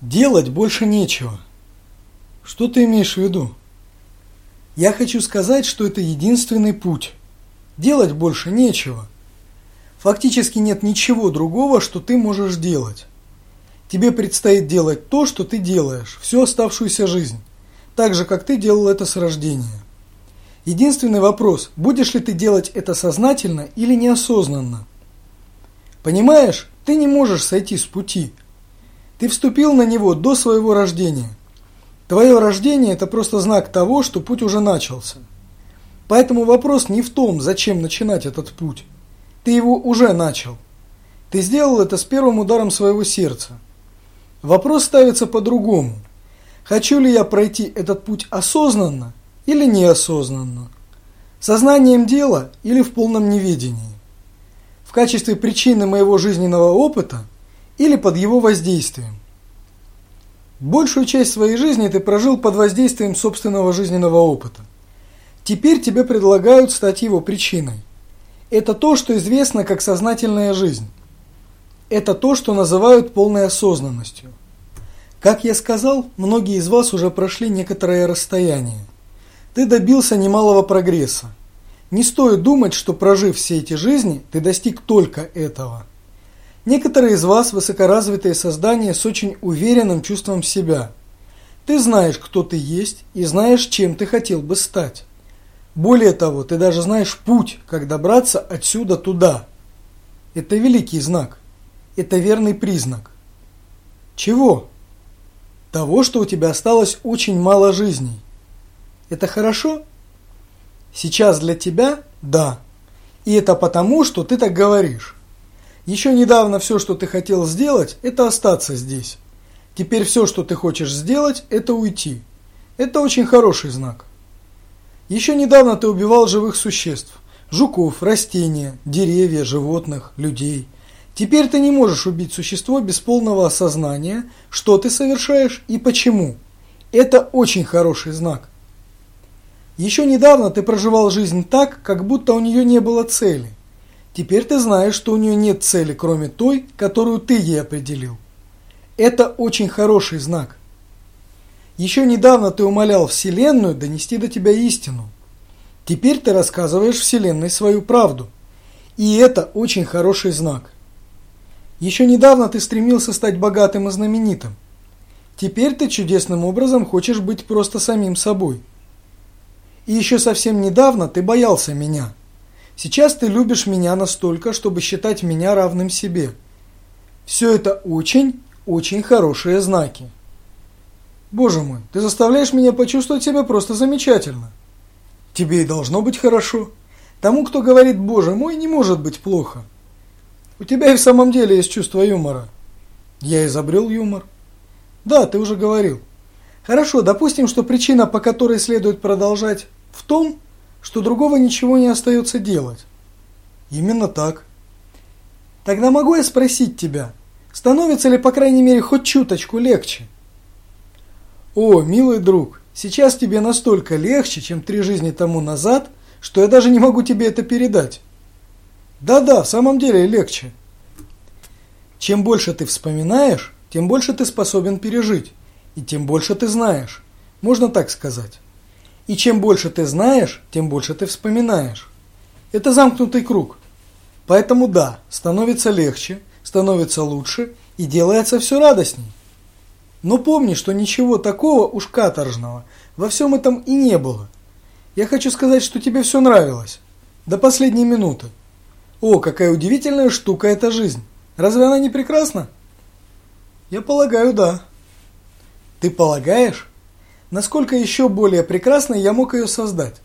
Делать больше нечего. Что ты имеешь в виду? Я хочу сказать, что это единственный путь. Делать больше нечего. Фактически нет ничего другого, что ты можешь делать. Тебе предстоит делать то, что ты делаешь, всю оставшуюся жизнь, так же, как ты делал это с рождения. Единственный вопрос, будешь ли ты делать это сознательно или неосознанно. Понимаешь, ты не можешь сойти с пути – ты вступил на него до своего рождения. Твое рождение – это просто знак того, что путь уже начался. Поэтому вопрос не в том, зачем начинать этот путь. Ты его уже начал. Ты сделал это с первым ударом своего сердца. Вопрос ставится по-другому. Хочу ли я пройти этот путь осознанно или неосознанно? Сознанием дела или в полном неведении? В качестве причины моего жизненного опыта – или под его воздействием. Большую часть своей жизни ты прожил под воздействием собственного жизненного опыта. Теперь тебе предлагают стать его причиной. Это то, что известно как сознательная жизнь. Это то, что называют полной осознанностью. Как я сказал, многие из вас уже прошли некоторое расстояние. Ты добился немалого прогресса. Не стоит думать, что прожив все эти жизни, ты достиг только этого. Некоторые из вас высокоразвитые создания с очень уверенным чувством себя. Ты знаешь, кто ты есть и знаешь, чем ты хотел бы стать. Более того, ты даже знаешь путь, как добраться отсюда туда. Это великий знак. Это верный признак. Чего? Того, что у тебя осталось очень мало жизней. Это хорошо? Сейчас для тебя – да. И это потому, что ты так говоришь. Еще недавно все, что ты хотел сделать, это остаться здесь. Теперь все, что ты хочешь сделать, это уйти. Это очень хороший знак. Еще недавно ты убивал живых существ. Жуков, растения, деревья, животных, людей. Теперь ты не можешь убить существо без полного осознания, что ты совершаешь и почему. Это очень хороший знак. Еще недавно ты проживал жизнь так, как будто у нее не было цели. Теперь ты знаешь, что у нее нет цели, кроме той, которую ты ей определил. Это очень хороший знак. Еще недавно ты умолял Вселенную донести до тебя истину. Теперь ты рассказываешь Вселенной свою правду. И это очень хороший знак. Еще недавно ты стремился стать богатым и знаменитым. Теперь ты чудесным образом хочешь быть просто самим собой. И еще совсем недавно ты боялся меня – Сейчас ты любишь меня настолько, чтобы считать меня равным себе. Все это очень, очень хорошие знаки. Боже мой, ты заставляешь меня почувствовать себя просто замечательно. Тебе и должно быть хорошо. Тому, кто говорит «Боже мой», не может быть плохо. У тебя и в самом деле есть чувство юмора. Я изобрел юмор. Да, ты уже говорил. Хорошо, допустим, что причина, по которой следует продолжать, в том, что другого ничего не остается делать. Именно так. Тогда могу я спросить тебя, становится ли, по крайней мере, хоть чуточку легче? О, милый друг, сейчас тебе настолько легче, чем три жизни тому назад, что я даже не могу тебе это передать. Да-да, в самом деле легче. Чем больше ты вспоминаешь, тем больше ты способен пережить, и тем больше ты знаешь. Можно так сказать. И чем больше ты знаешь, тем больше ты вспоминаешь. Это замкнутый круг. Поэтому да, становится легче, становится лучше и делается все радостней. Но помни, что ничего такого уж каторжного во всем этом и не было. Я хочу сказать, что тебе все нравилось. До последней минуты. О, какая удивительная штука эта жизнь. Разве она не прекрасна? Я полагаю, да. Ты полагаешь? Насколько еще более прекрасной я мог ее создать?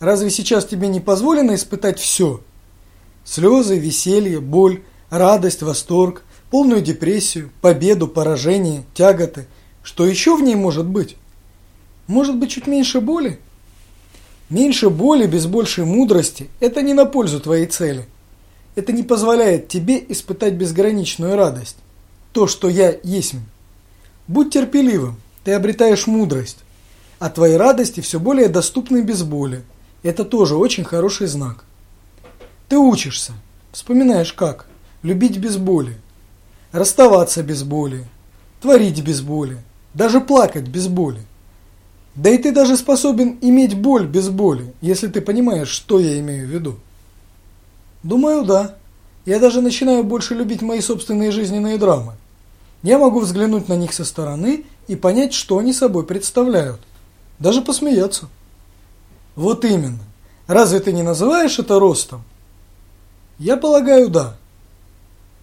Разве сейчас тебе не позволено испытать все? Слезы, веселье, боль, радость, восторг, полную депрессию, победу, поражение, тяготы. Что еще в ней может быть? Может быть чуть меньше боли? Меньше боли без большей мудрости – это не на пользу твоей цели. Это не позволяет тебе испытать безграничную радость. То, что я есть. Будь терпеливым, ты обретаешь мудрость, а твои радости все более доступны без боли. Это тоже очень хороший знак. Ты учишься, вспоминаешь как, любить без боли, расставаться без боли, творить без боли, даже плакать без боли. Да и ты даже способен иметь боль без боли, если ты понимаешь, что я имею в виду. Думаю, да. Я даже начинаю больше любить мои собственные жизненные драмы. Я могу взглянуть на них со стороны и понять, что они собой представляют. Даже посмеяться. Вот именно. Разве ты не называешь это ростом? Я полагаю, да.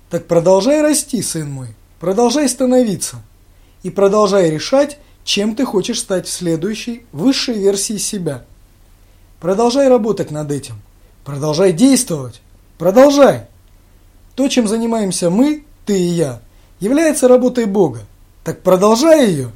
Так продолжай расти, сын мой. Продолжай становиться. И продолжай решать, чем ты хочешь стать в следующей, высшей версии себя. Продолжай работать над этим. Продолжай действовать. Продолжай. То, чем занимаемся мы, ты и я, является работой Бога. Так продолжай ее.